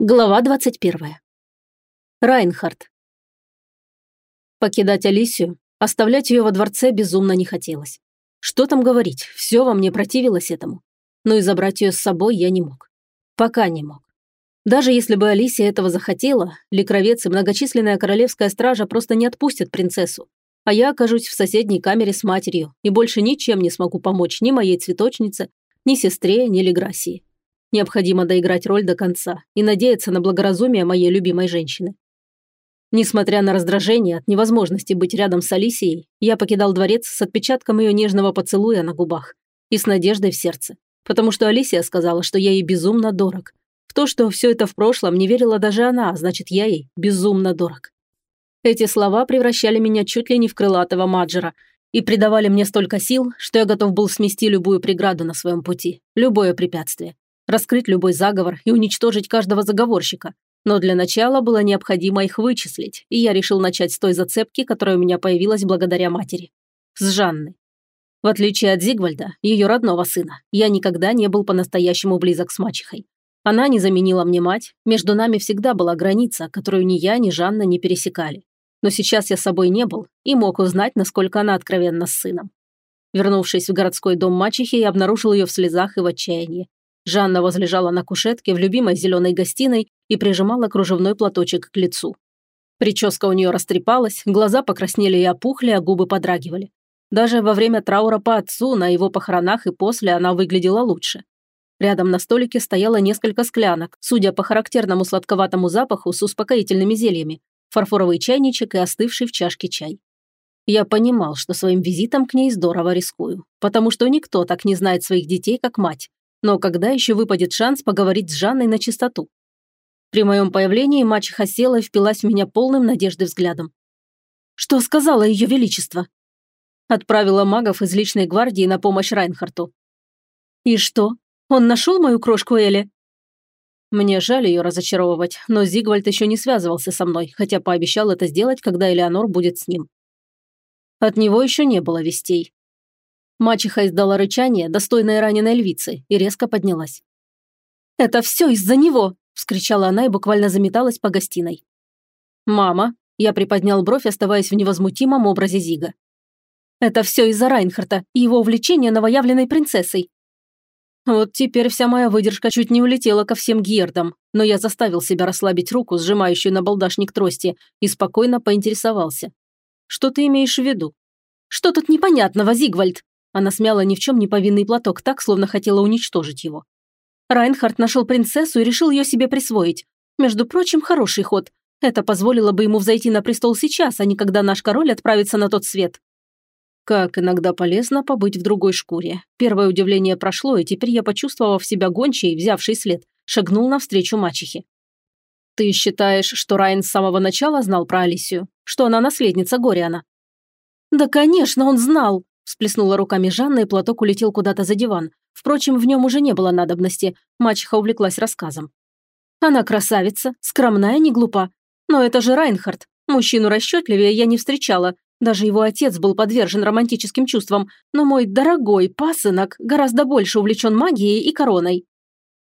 Глава 21. Райнхард. Покидать Алисию, оставлять ее во дворце безумно не хотелось. Что там говорить, все во мне противилось этому. Но и забрать ее с собой я не мог. Пока не мог. Даже если бы Алисия этого захотела, Ликровец и многочисленная королевская стража просто не отпустят принцессу, а я окажусь в соседней камере с матерью и больше ничем не смогу помочь ни моей цветочнице, ни сестре, ни Леграсии. Необходимо доиграть роль до конца и надеяться на благоразумие моей любимой женщины. Несмотря на раздражение от невозможности быть рядом с Алисией, я покидал дворец с отпечатком ее нежного поцелуя на губах и с надеждой в сердце, потому что Алисия сказала, что я ей безумно дорог. В то, что все это в прошлом, не верила даже она, а значит, я ей безумно дорог. Эти слова превращали меня чуть ли не в крылатого маджера и придавали мне столько сил, что я готов был смести любую преграду на своем пути, любое препятствие раскрыть любой заговор и уничтожить каждого заговорщика. Но для начала было необходимо их вычислить, и я решил начать с той зацепки, которая у меня появилась благодаря матери. С Жанны. В отличие от Зигвальда, ее родного сына, я никогда не был по-настоящему близок с мачехой. Она не заменила мне мать, между нами всегда была граница, которую ни я, ни Жанна не пересекали. Но сейчас я собой не был и мог узнать, насколько она откровенна с сыном. Вернувшись в городской дом мачехи, я обнаружил ее в слезах и в отчаянии. Жанна возлежала на кушетке в любимой зеленой гостиной и прижимала кружевной платочек к лицу. Прическа у нее растрепалась, глаза покраснели и опухли, а губы подрагивали. Даже во время траура по отцу, на его похоронах и после она выглядела лучше. Рядом на столике стояло несколько склянок, судя по характерному сладковатому запаху с успокоительными зельями, фарфоровый чайничек и остывший в чашке чай. Я понимал, что своим визитом к ней здорово рискую, потому что никто так не знает своих детей, как мать, но когда еще выпадет шанс поговорить с Жанной на чистоту? При моем появлении мачеха села и впилась в меня полным надежды взглядом. «Что сказала ее величество?» Отправила магов из личной гвардии на помощь Райнхарту. «И что? Он нашел мою крошку Эли?» Мне жаль ее разочаровывать, но Зигвальд еще не связывался со мной, хотя пообещал это сделать, когда Элеонор будет с ним. От него еще не было вестей, Мачеха издала рычание, достойное раненой львицы, и резко поднялась. «Это все из-за него!» – вскричала она и буквально заметалась по гостиной. «Мама!» – я приподнял бровь, оставаясь в невозмутимом образе Зига. «Это все из-за Райнхарта и его увлечения новоявленной принцессой. Вот теперь вся моя выдержка чуть не улетела ко всем гердам, но я заставил себя расслабить руку, сжимающую на балдашник трости, и спокойно поинтересовался. «Что ты имеешь в виду?» «Что тут непонятного, Зигвальд?» Она смяла ни в чем не повинный платок так, словно хотела уничтожить его. Райнхард нашел принцессу и решил ее себе присвоить. Между прочим, хороший ход. Это позволило бы ему взойти на престол сейчас, а не когда наш король отправится на тот свет. Как иногда полезно побыть в другой шкуре. Первое удивление прошло, и теперь я, почувствовав себя гончей, взявший след, шагнул навстречу мачехе. «Ты считаешь, что Райан с самого начала знал про Алисию? Что она наследница Гориана?» «Да, конечно, он знал!» Всплеснула руками Жанна, и платок улетел куда-то за диван. Впрочем, в нем уже не было надобности. Мачеха увлеклась рассказом. Она красавица, скромная, не глупа. Но это же Райнхард. Мужчину расчетливее я не встречала. Даже его отец был подвержен романтическим чувствам, но мой дорогой пасынок гораздо больше увлечен магией и короной.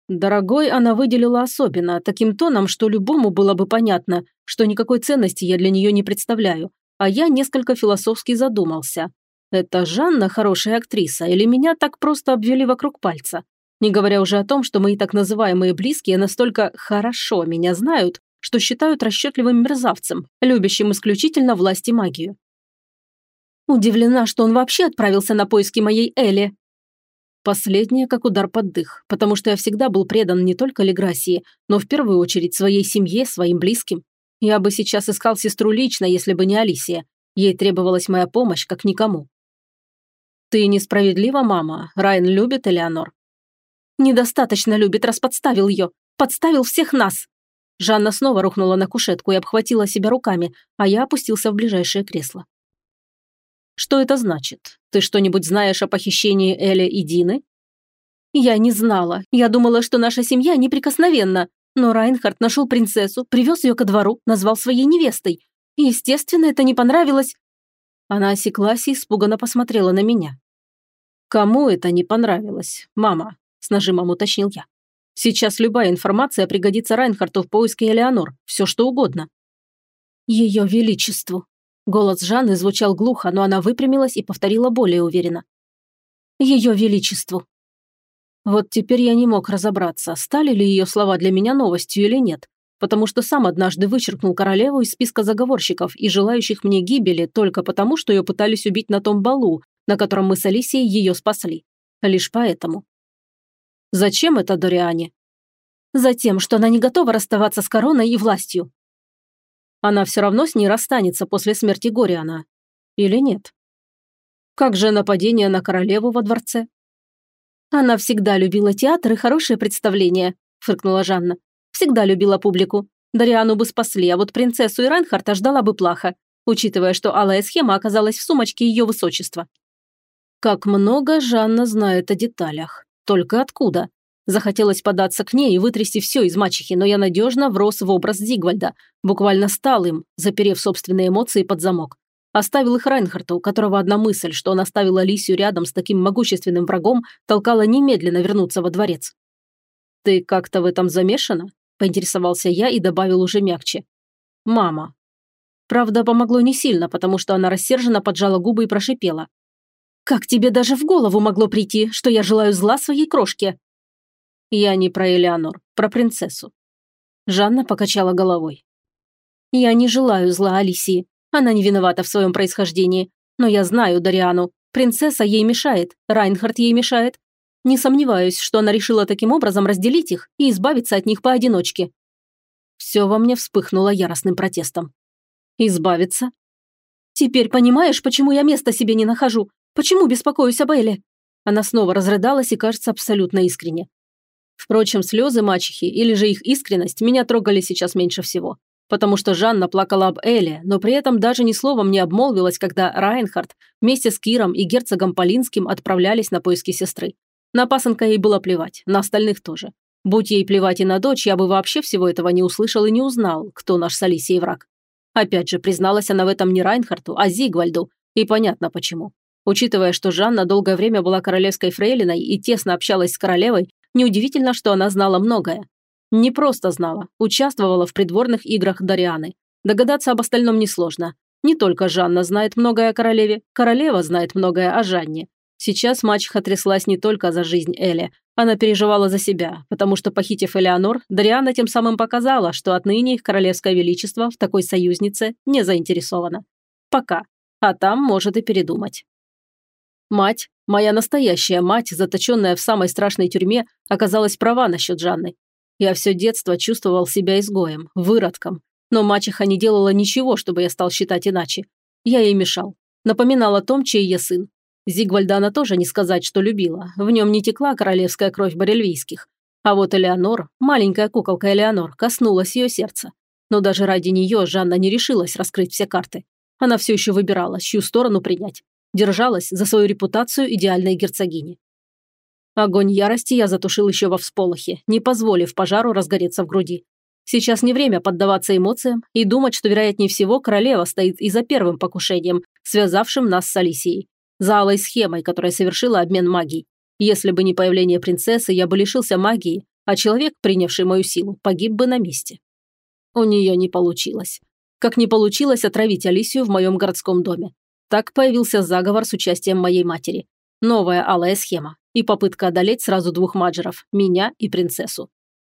Дорогой она выделила особенно, таким тоном, что любому было бы понятно, что никакой ценности я для нее не представляю, а я несколько философски задумался. Это Жанна хорошая актриса или меня так просто обвели вокруг пальца? Не говоря уже о том, что мои так называемые близкие настолько хорошо меня знают, что считают расчетливым мерзавцем, любящим исключительно власть и магию. Удивлена, что он вообще отправился на поиски моей Эли. Последнее как удар под дых, потому что я всегда был предан не только Леграсии, но в первую очередь своей семье, своим близким. Я бы сейчас искал сестру лично, если бы не Алисия. Ей требовалась моя помощь, как никому. «Ты несправедлива, мама. Райан любит Элеонор». «Недостаточно любит, раз подставил ее. Подставил всех нас». Жанна снова рухнула на кушетку и обхватила себя руками, а я опустился в ближайшее кресло. «Что это значит? Ты что-нибудь знаешь о похищении Эли и Дины?» «Я не знала. Я думала, что наша семья неприкосновенна. Но Райнхард нашел принцессу, привез ее ко двору, назвал своей невестой. Естественно, это не понравилось. Она осеклась и испуганно посмотрела на меня. «Кому это не понравилось, мама?» – с нажимом уточнил я. Сейчас любая информация пригодится Райнхарту в поиске Элеонор, все что угодно. Ее Величеству. Голос Жанны звучал глухо, но она выпрямилась и повторила более уверенно. Ее Величеству. Вот теперь я не мог разобраться, стали ли ее слова для меня новостью или нет, потому что сам однажды вычеркнул королеву из списка заговорщиков и желающих мне гибели только потому, что ее пытались убить на том балу, на котором мы с Алисией ее спасли. Лишь поэтому. Зачем это Дориане? Затем, что она не готова расставаться с короной и властью. Она все равно с ней расстанется после смерти Гориана. Или нет? Как же нападение на королеву во дворце? Она всегда любила театр и хорошее представление, фыркнула Жанна. Всегда любила публику. Дариану бы спасли, а вот принцессу и Райнхарта ждала бы плохо, учитывая, что алая схема оказалась в сумочке ее высочества. Как много Жанна знает о деталях. Только откуда? Захотелось податься к ней и вытрясти все из мачехи, но я надежно врос в образ Зигвальда, буквально стал им, заперев собственные эмоции под замок. Оставил их Райнхарту, у которого одна мысль, что он оставил Алисию рядом с таким могущественным врагом, толкала немедленно вернуться во дворец. «Ты как-то в этом замешана?» – поинтересовался я и добавил уже мягче. «Мама». Правда, помогло не сильно, потому что она рассерженно поджала губы и прошипела. «Как тебе даже в голову могло прийти, что я желаю зла своей крошке?» «Я не про Элеонор, про принцессу». Жанна покачала головой. «Я не желаю зла Алисии. Она не виновата в своем происхождении. Но я знаю Дариану. Принцесса ей мешает, Райнхард ей мешает. Не сомневаюсь, что она решила таким образом разделить их и избавиться от них поодиночке». Все во мне вспыхнуло яростным протестом. «Избавиться?» «Теперь понимаешь, почему я места себе не нахожу? Почему беспокоюсь об Эле?» Она снова разрыдалась и, кажется, абсолютно искренне. Впрочем, слезы мачехи или же их искренность меня трогали сейчас меньше всего. Потому что Жанна плакала об Эле, но при этом даже ни словом не обмолвилась, когда Райнхард вместе с Киром и герцогом Полинским отправлялись на поиски сестры. На пасынка ей было плевать, на остальных тоже. Будь ей плевать и на дочь, я бы вообще всего этого не услышал и не узнал, кто наш с Алисией враг. Опять же, призналась она в этом не Райнхарту, а Зигвальду, и понятно почему. Учитывая, что Жанна долгое время была королевской фрейлиной и тесно общалась с королевой, неудивительно, что она знала многое. Не просто знала, участвовала в придворных играх Дарианы. Догадаться об остальном несложно. Не только Жанна знает многое о королеве, королева знает многое о Жанне. Сейчас мачеха тряслась не только за жизнь Эли, она переживала за себя, потому что, похитив Элеонор, Дариана тем самым показала, что отныне их королевское величество в такой союзнице не заинтересовано. Пока. А там может и передумать. Мать, моя настоящая мать, заточенная в самой страшной тюрьме, оказалась права насчет Жанны. Я все детство чувствовал себя изгоем, выродком. Но мачеха не делала ничего, чтобы я стал считать иначе. Я ей мешал. Напоминал о том, чей я сын. Зигвальда она тоже не сказать, что любила. В нем не текла королевская кровь барельвийских. А вот Элеонор, маленькая куколка Элеонор, коснулась ее сердца. Но даже ради нее Жанна не решилась раскрыть все карты. Она все еще выбирала, чью сторону принять. Держалась за свою репутацию идеальной герцогини. Огонь ярости я затушил еще во всполохе, не позволив пожару разгореться в груди. Сейчас не время поддаваться эмоциям и думать, что, вероятнее всего, королева стоит и за первым покушением, связавшим нас с Алисией. За схемой, которая совершила обмен магией. Если бы не появление принцессы, я бы лишился магии, а человек, принявший мою силу, погиб бы на месте. У нее не получилось. Как не получилось отравить Алисию в моем городском доме. Так появился заговор с участием моей матери. Новая алая схема и попытка одолеть сразу двух маджеров – меня и принцессу.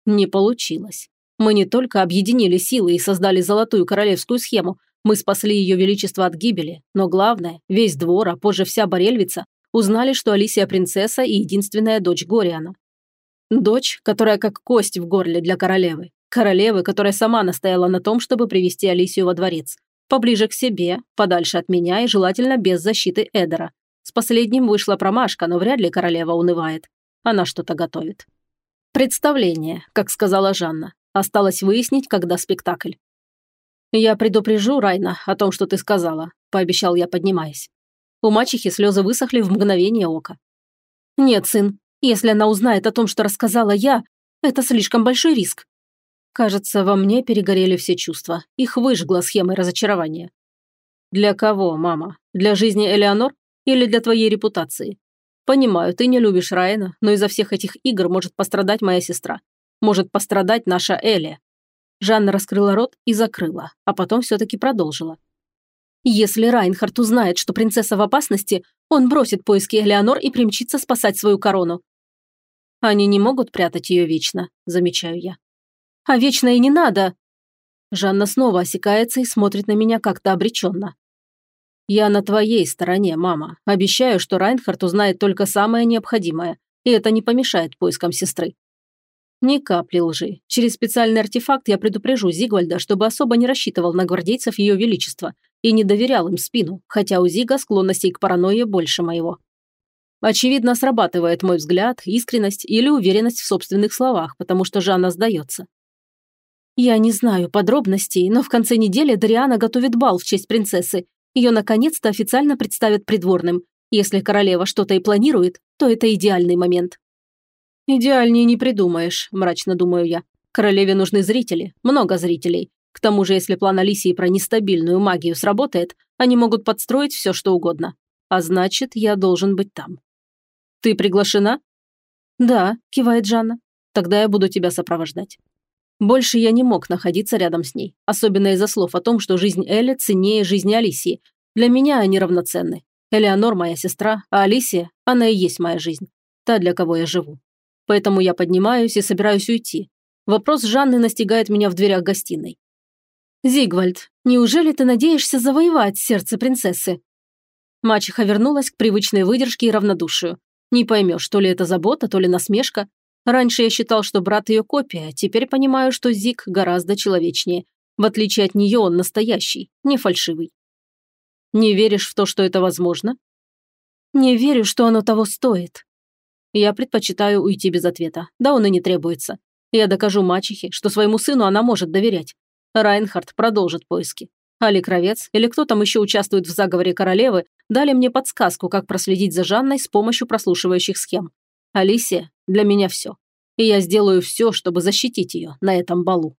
Не получилось. Мы не только объединили силы и создали золотую королевскую схему, мы спасли ее величество от гибели, но главное, весь двор, а позже вся Борельвица, узнали, что Алисия принцесса и единственная дочь Гориана. Дочь, которая как кость в горле для королевы. Королевы, которая сама настояла на том, чтобы привести Алисию во дворец. Поближе к себе, подальше от меня и желательно без защиты Эдера. С последним вышла промашка, но вряд ли королева унывает. Она что-то готовит. Представление, как сказала Жанна. Осталось выяснить, когда спектакль. «Я предупрежу Райна о том, что ты сказала», – пообещал я, поднимаясь. У мачехи слезы высохли в мгновение ока. «Нет, сын, если она узнает о том, что рассказала я, это слишком большой риск. Кажется, во мне перегорели все чувства. Их выжгла схемой разочарования. Для кого, мама? Для жизни Элеонор или для твоей репутации? Понимаю, ты не любишь Райана, но из-за всех этих игр может пострадать моя сестра. Может пострадать наша Элия». Жанна раскрыла рот и закрыла, а потом все-таки продолжила. «Если Райнхард узнает, что принцесса в опасности, он бросит поиски Элеонор и примчится спасать свою корону». «Они не могут прятать ее вечно», – замечаю я. «А вечно и не надо!» Жанна снова осекается и смотрит на меня как-то обреченно. «Я на твоей стороне, мама. Обещаю, что Райнхард узнает только самое необходимое, и это не помешает поискам сестры». Ни капли лжи. Через специальный артефакт я предупрежу Зигвальда, чтобы особо не рассчитывал на гвардейцев Ее Величества и не доверял им спину, хотя у Зига склонностей к паранойе больше моего. Очевидно, срабатывает мой взгляд, искренность или уверенность в собственных словах, потому что Жанна сдается. Я не знаю подробностей, но в конце недели Дариана готовит бал в честь принцессы, ее наконец-то официально представят придворным. Если королева что-то и планирует, то это идеальный момент. «Идеальнее не придумаешь», – мрачно думаю я. «Королеве нужны зрители, много зрителей. К тому же, если план Алисии про нестабильную магию сработает, они могут подстроить все, что угодно. А значит, я должен быть там». «Ты приглашена?» «Да», – кивает Жанна. «Тогда я буду тебя сопровождать». Больше я не мог находиться рядом с ней, особенно из-за слов о том, что жизнь Эли ценнее жизни Алисии. Для меня они равноценны. Элеонор – моя сестра, а Алисия – она и есть моя жизнь. Та, для кого я живу. Поэтому я поднимаюсь и собираюсь уйти. Вопрос Жанны настигает меня в дверях гостиной. «Зигвальд, неужели ты надеешься завоевать сердце принцессы?» Мачеха вернулась к привычной выдержке и равнодушию. Не поймешь, то ли это забота, то ли насмешка, Раньше я считал, что брат ее копия, теперь понимаю, что Зик гораздо человечнее. В отличие от нее он настоящий, не фальшивый. Не веришь в то, что это возможно? Не верю, что оно того стоит. Я предпочитаю уйти без ответа. Да он и не требуется. Я докажу мачехе, что своему сыну она может доверять. Райнхард продолжит поиски. Али Кровец или кто там еще участвует в заговоре королевы дали мне подсказку, как проследить за Жанной с помощью прослушивающих схем. Алисия для меня все. И я сделаю все, чтобы защитить ее на этом балу.